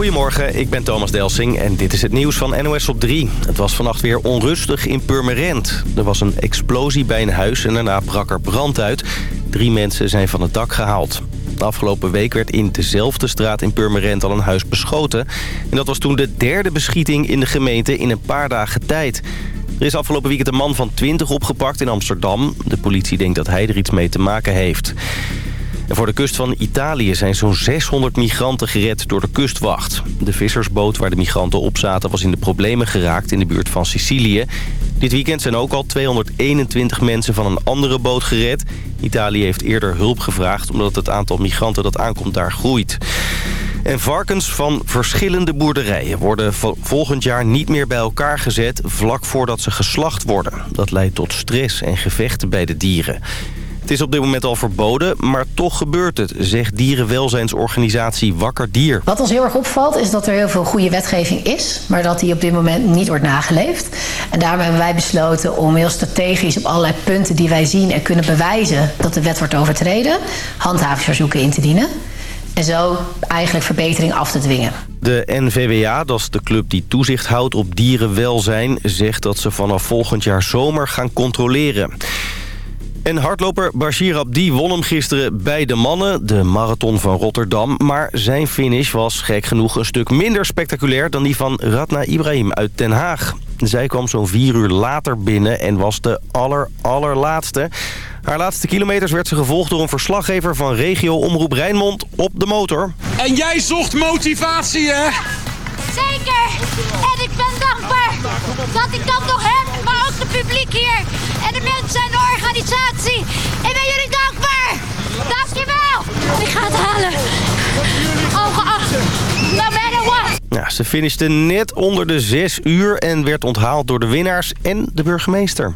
Goedemorgen, ik ben Thomas Delsing en dit is het nieuws van NOS op 3. Het was vannacht weer onrustig in Purmerend. Er was een explosie bij een huis en daarna brak er brand uit. Drie mensen zijn van het dak gehaald. De afgelopen week werd in dezelfde straat in Purmerend al een huis beschoten. En dat was toen de derde beschieting in de gemeente in een paar dagen tijd. Er is afgelopen weekend een man van 20 opgepakt in Amsterdam. De politie denkt dat hij er iets mee te maken heeft. Voor de kust van Italië zijn zo'n 600 migranten gered door de kustwacht. De vissersboot waar de migranten op zaten was in de problemen geraakt in de buurt van Sicilië. Dit weekend zijn ook al 221 mensen van een andere boot gered. Italië heeft eerder hulp gevraagd omdat het aantal migranten dat aankomt daar groeit. En varkens van verschillende boerderijen worden volgend jaar niet meer bij elkaar gezet... vlak voordat ze geslacht worden. Dat leidt tot stress en gevechten bij de dieren. Het is op dit moment al verboden, maar toch gebeurt het, zegt dierenwelzijnsorganisatie Wakker Dier. Wat ons heel erg opvalt is dat er heel veel goede wetgeving is, maar dat die op dit moment niet wordt nageleefd. En daarom hebben wij besloten om heel strategisch op allerlei punten die wij zien en kunnen bewijzen dat de wet wordt overtreden, handhavingsverzoeken in te dienen. En zo eigenlijk verbetering af te dwingen. De NVWA, dat is de club die toezicht houdt op dierenwelzijn... zegt dat ze vanaf volgend jaar zomer gaan controleren. En hardloper Bashir Abdi won hem gisteren bij de mannen, de marathon van Rotterdam. Maar zijn finish was gek genoeg een stuk minder spectaculair dan die van Radna Ibrahim uit Den Haag. Zij kwam zo'n vier uur later binnen en was de aller allerlaatste. Haar laatste kilometers werd ze gevolgd door een verslaggever van regio Omroep Rijnmond op de motor. En jij zocht motivatie, hè? Zeker! En ik ben dankbaar dat ik dat nog het publiek hier. En de mensen en de organisatie. Ik ben jullie dankbaar! Dankjewel! Ik ga het halen. Ongeacht. No matter what. Ja, ze finishte net onder de 6 uur en werd onthaald door de winnaars en de burgemeester.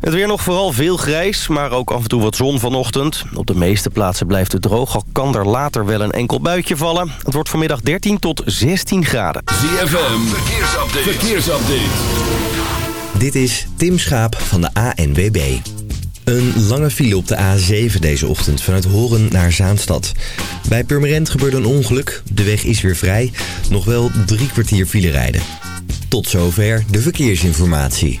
Het weer nog vooral veel grijs, maar ook af en toe wat zon vanochtend. Op de meeste plaatsen blijft het droog, al kan er later wel een enkel buitje vallen. Het wordt vanmiddag 13 tot 16 graden. ZFM, verkeersupdate. verkeersupdate. Dit is Tim Schaap van de ANWB. Een lange file op de A7 deze ochtend vanuit Horen naar Zaanstad. Bij Purmerend gebeurde een ongeluk. De weg is weer vrij. Nog wel drie kwartier file rijden. Tot zover de verkeersinformatie.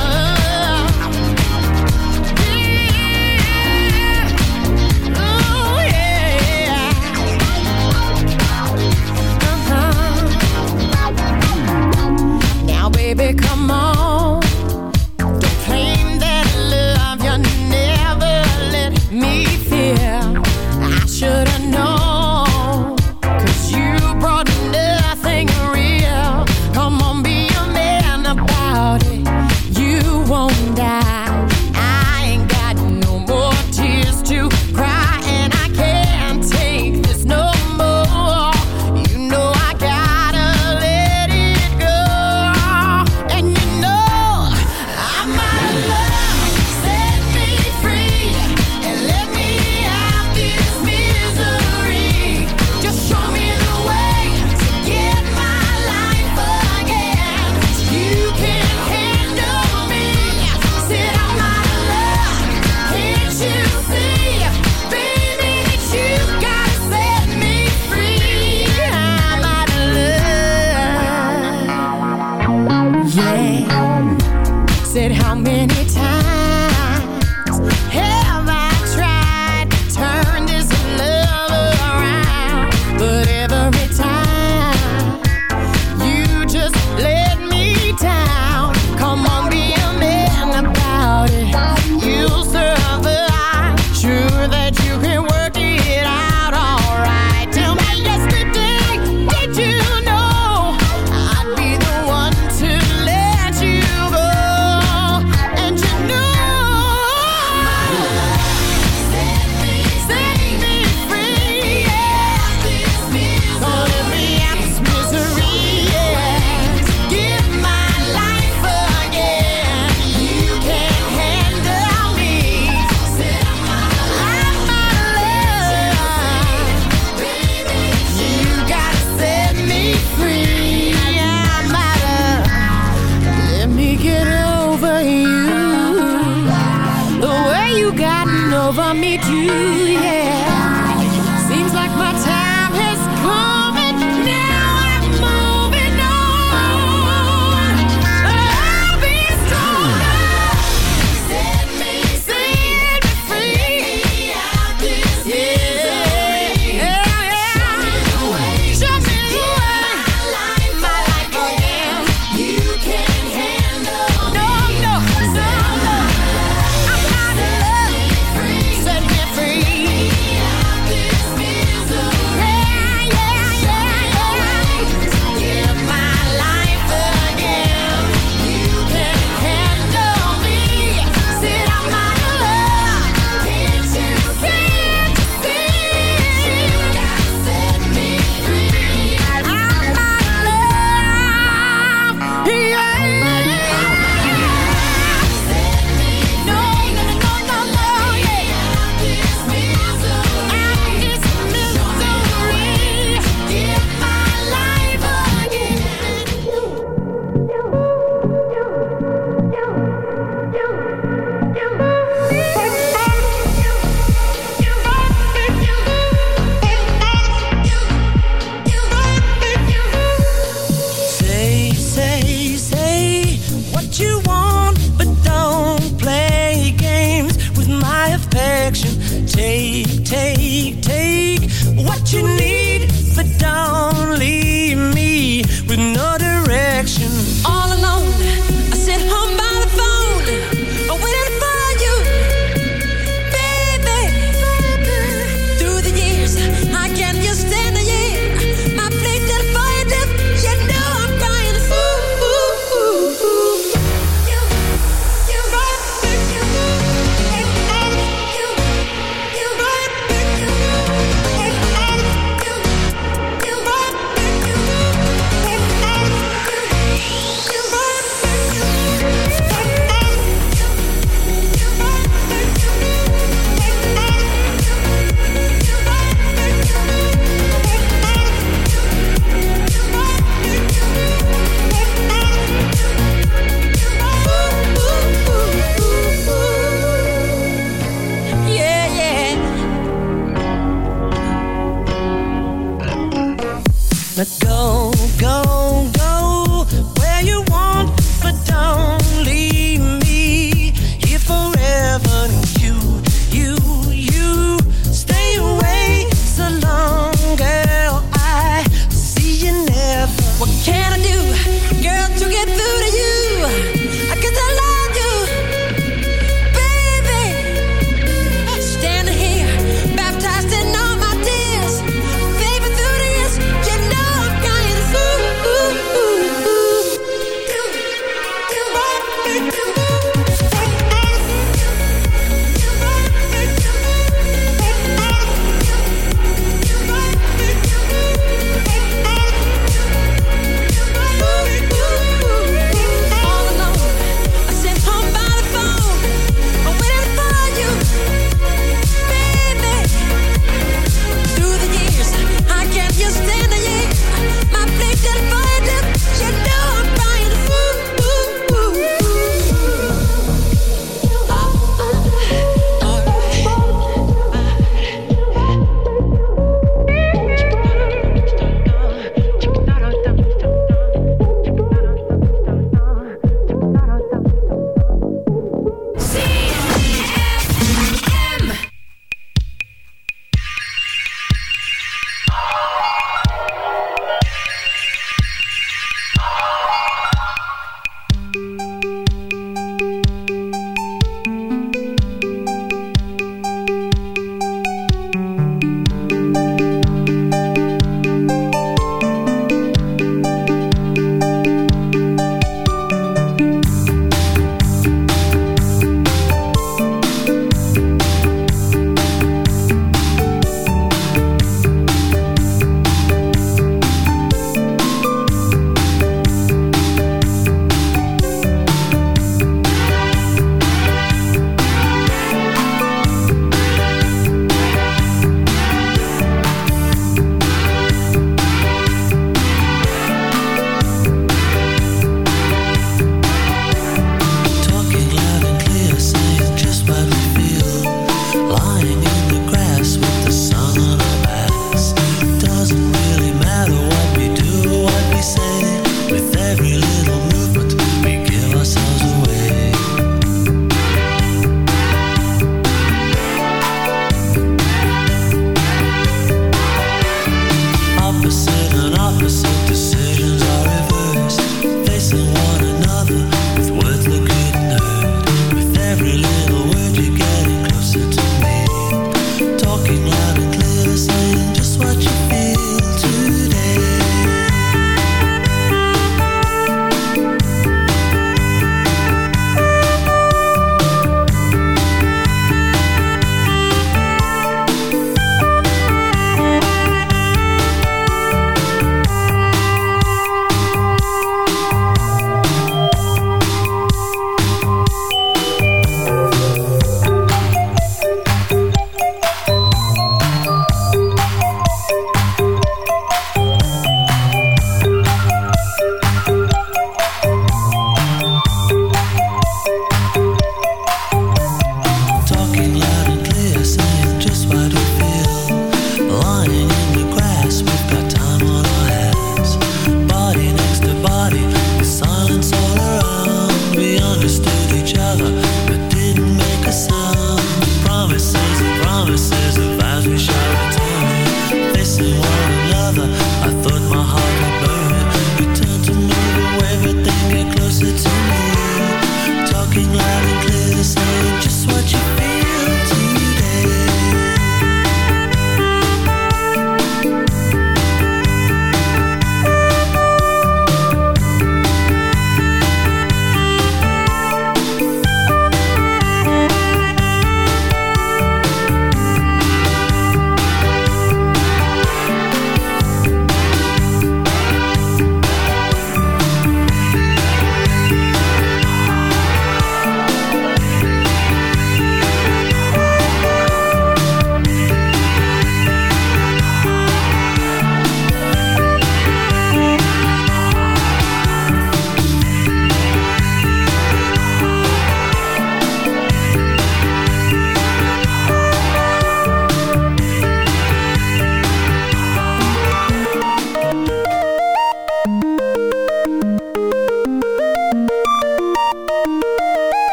yeah, I should have known. over me too, yeah.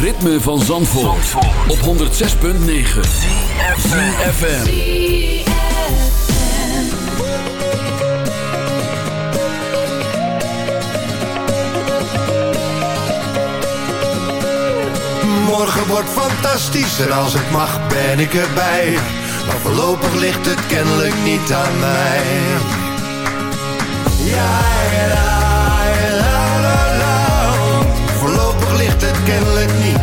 Ritme van Zandvoort, op 106.9 FM. Morgen wordt fantastisch en als het mag ben ik erbij. Maar voorlopig ligt het kennelijk niet aan mij. Ja, la. Voorlopig ligt het kennelijk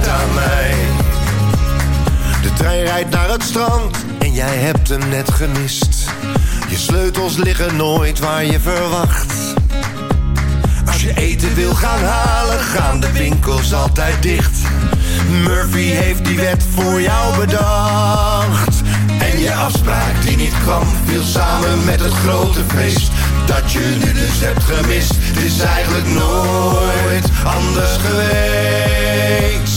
aan mij. De trein rijdt naar het strand en jij hebt hem net gemist. Je sleutels liggen nooit waar je verwacht. Als je eten wil gaan halen, gaan de winkels altijd dicht. Murphy heeft die wet voor jou bedacht. En je afspraak die niet kwam, viel samen met het grote feest. Dat je nu dus hebt gemist, het is eigenlijk nooit anders geweest.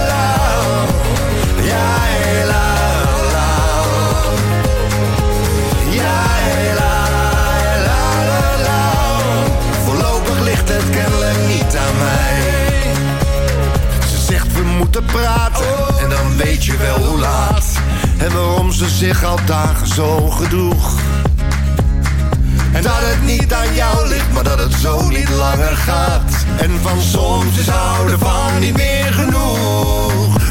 moeten praten en dan weet je wel hoe laat. En waarom ze zich al dagen zo gedroeg. En dat het niet aan jou ligt, maar dat het zo niet langer gaat. En van soms is houden van niet meer genoeg.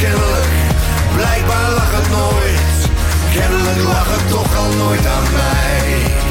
Kennelijk, blijkbaar lag het nooit. Kennelijk lag het toch al nooit aan mij.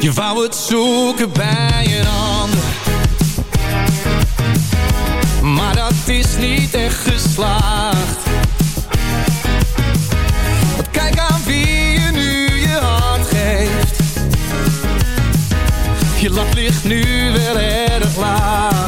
Je wou het zoeken bij een ander. Maar dat is niet echt geslaagd. Want kijk aan wie je nu je hart geeft. Je lat ligt nu wel erg laag.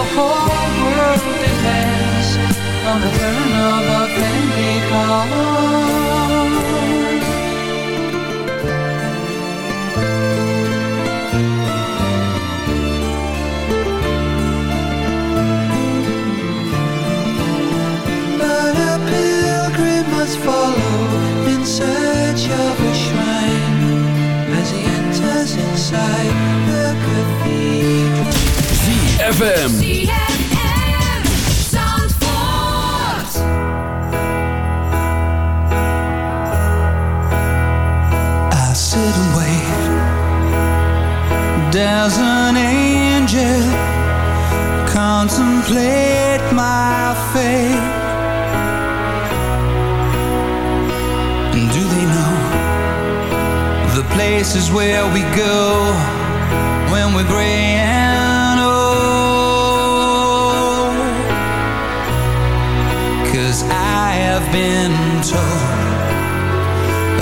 the whole world depends on the turn of a friendly. But a pilgrim must follow in search of a shrine as he enters inside the cathedral. ZFM. I sit and wait. There's an angel contemplate my fate. And do they know the places where we go when we're gray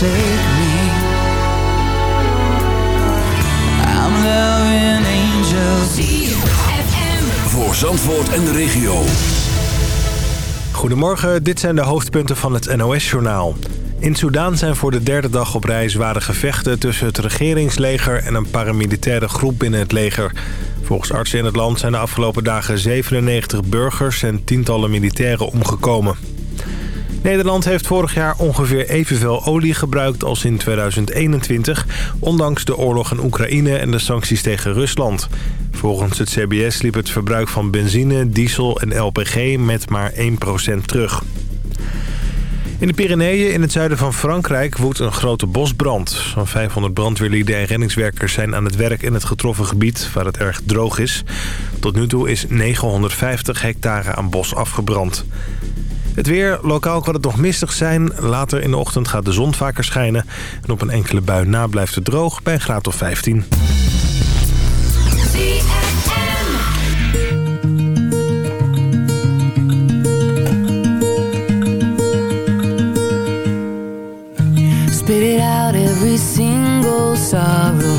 forsake me I'm loving angels Voor Zandvoort en de regio Goedemorgen, dit zijn de hoofdpunten van het NOS-journaal. In Soedan zijn voor de derde dag op reis zware gevechten... tussen het regeringsleger en een paramilitaire groep binnen het leger. Volgens artsen in het land zijn de afgelopen dagen 97 burgers... en tientallen militairen omgekomen. Nederland heeft vorig jaar ongeveer evenveel olie gebruikt als in 2021... ondanks de oorlog in Oekraïne en de sancties tegen Rusland. Volgens het CBS liep het verbruik van benzine, diesel en LPG met maar 1% terug. In de Pyreneeën in het zuiden van Frankrijk woedt een grote bosbrand. Zo'n 500 brandweerlieden en reddingswerkers zijn aan het werk in het getroffen gebied... waar het erg droog is. Tot nu toe is 950 hectare aan bos afgebrand. Het weer, lokaal kan het nog mistig zijn. Later in de ochtend gaat de zon vaker schijnen. En op een enkele bui na blijft het droog bij een graad of 15. Spit it out every single sorrow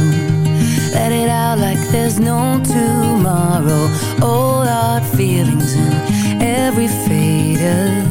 Let it out like there's no tomorrow All our feelings every fade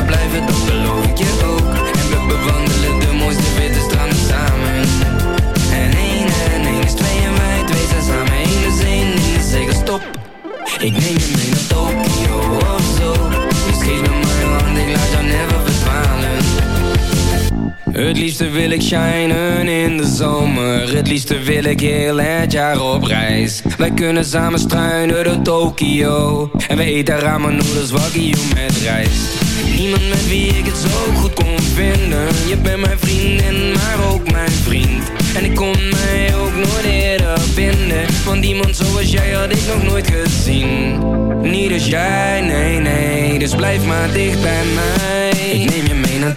zou blijven, dat beloof ik je ook. En we bewandelen de mooiste witte stranden samen. En één en één is twee en wij twee zijn samen één. Is één, zeker stop. Ik neem je mee naar Tokio of zo. Dus geef me mijn hand, ik laat jou never verdwalen. Het liefste wil ik shinen in de zomer. Het liefste wil ik heel het jaar op reis. Wij kunnen samen struinen door Tokio. En we eten ramen noedels wagyu met rijst Niemand met wie ik het zo goed kon vinden. Je bent mijn vriendin, maar ook mijn vriend. En ik kon mij ook nooit eerder vinden. Want iemand zoals jij had ik nog nooit gezien. Niet als jij, nee, nee. Dus blijf maar dicht bij mij. Ik neem je mee naar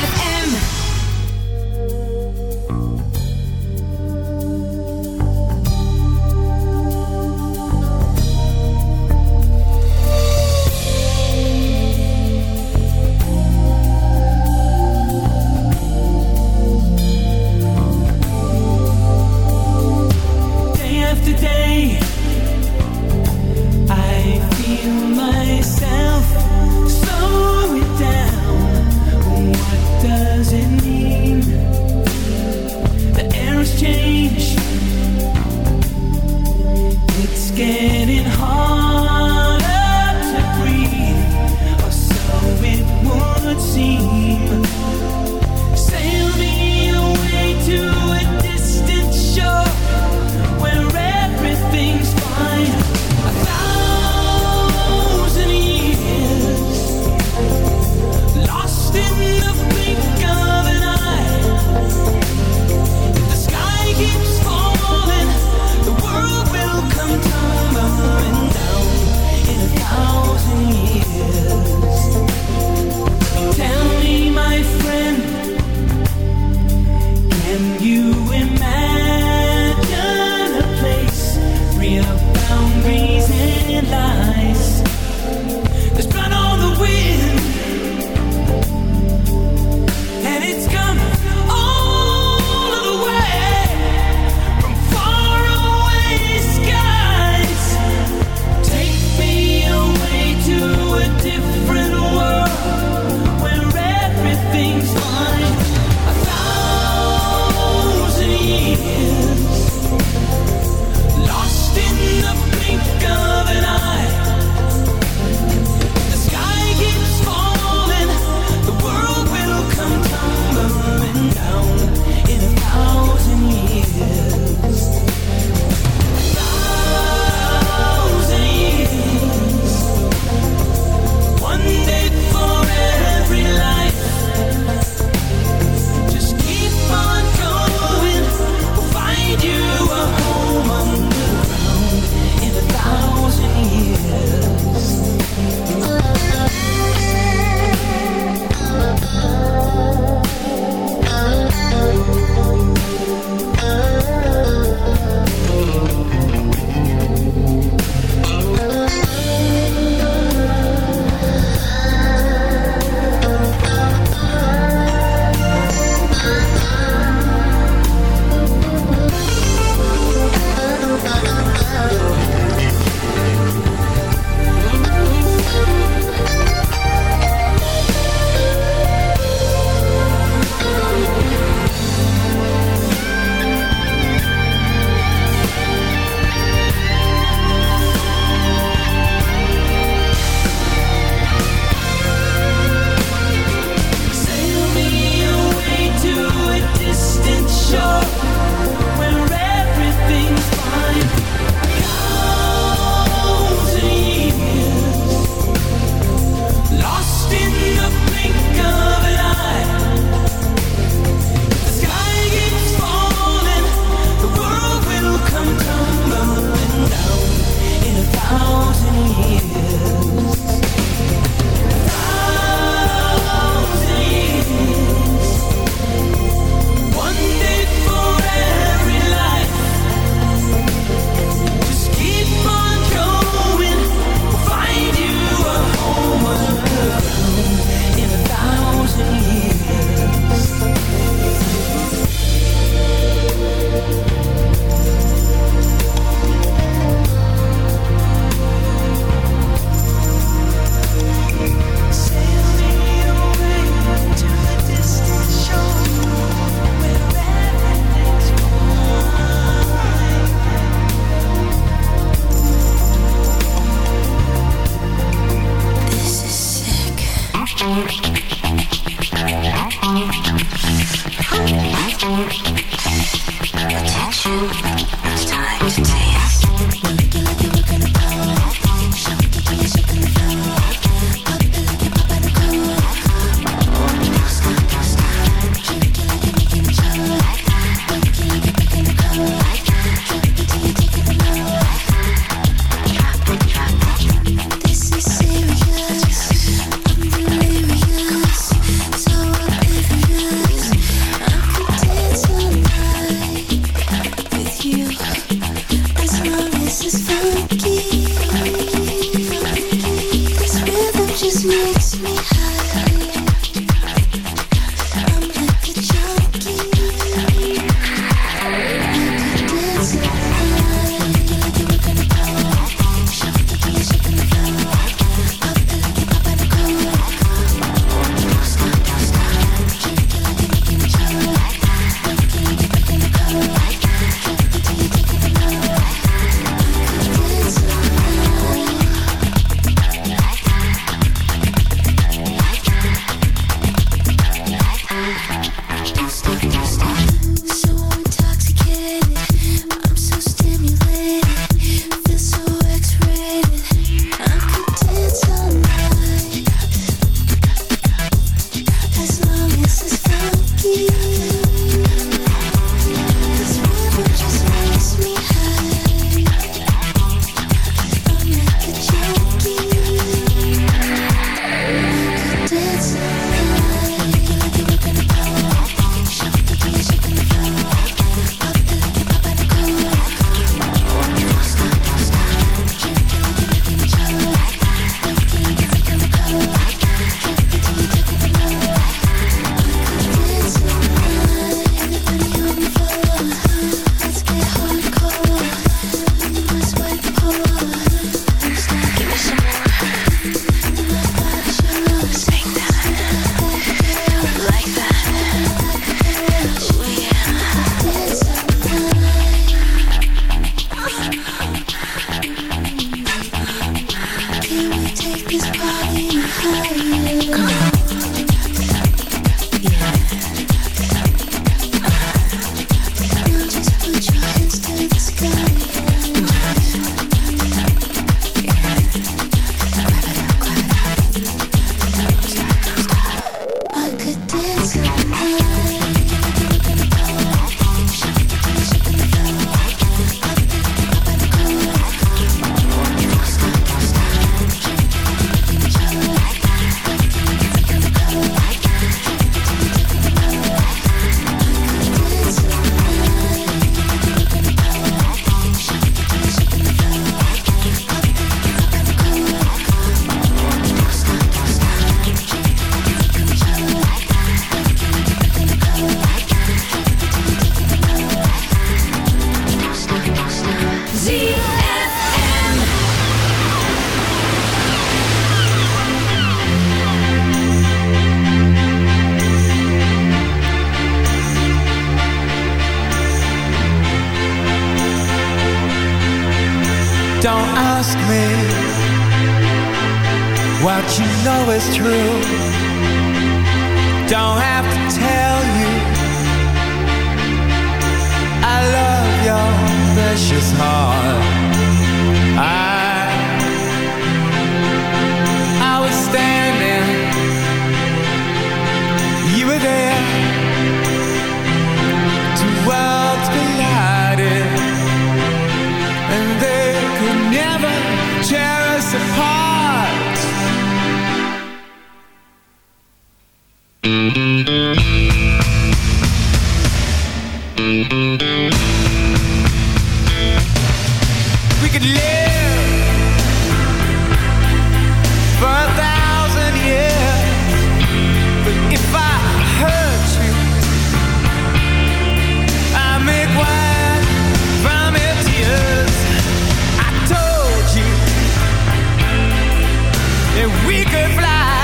we could fly,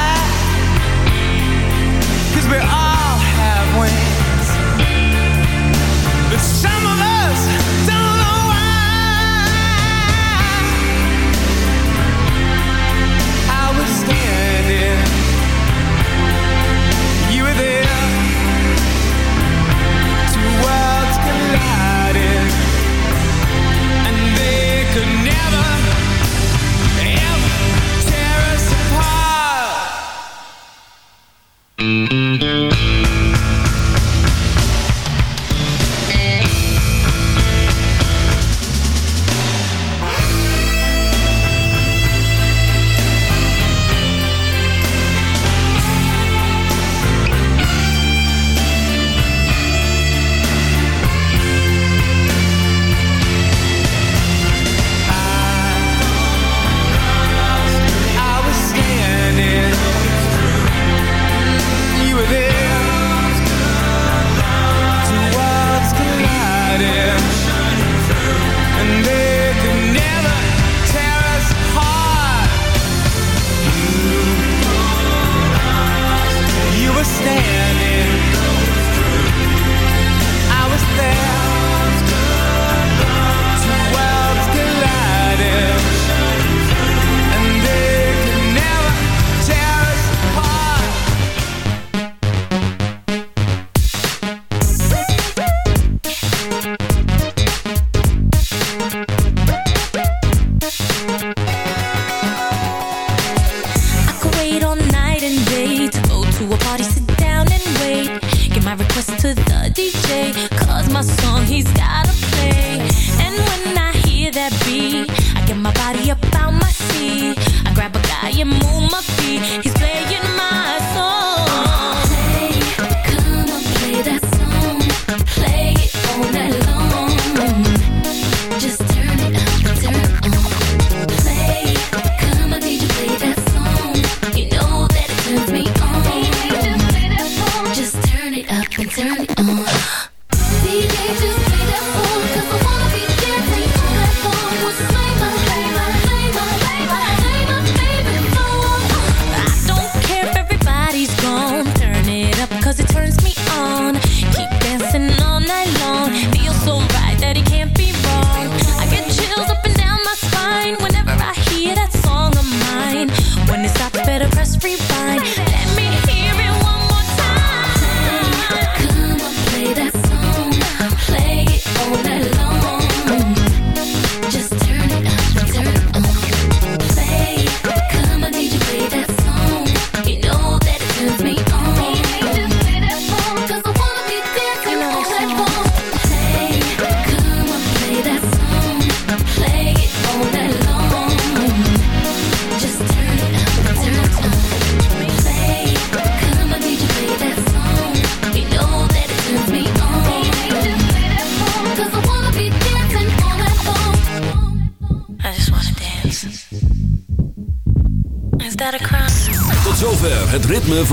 i get my body up on my move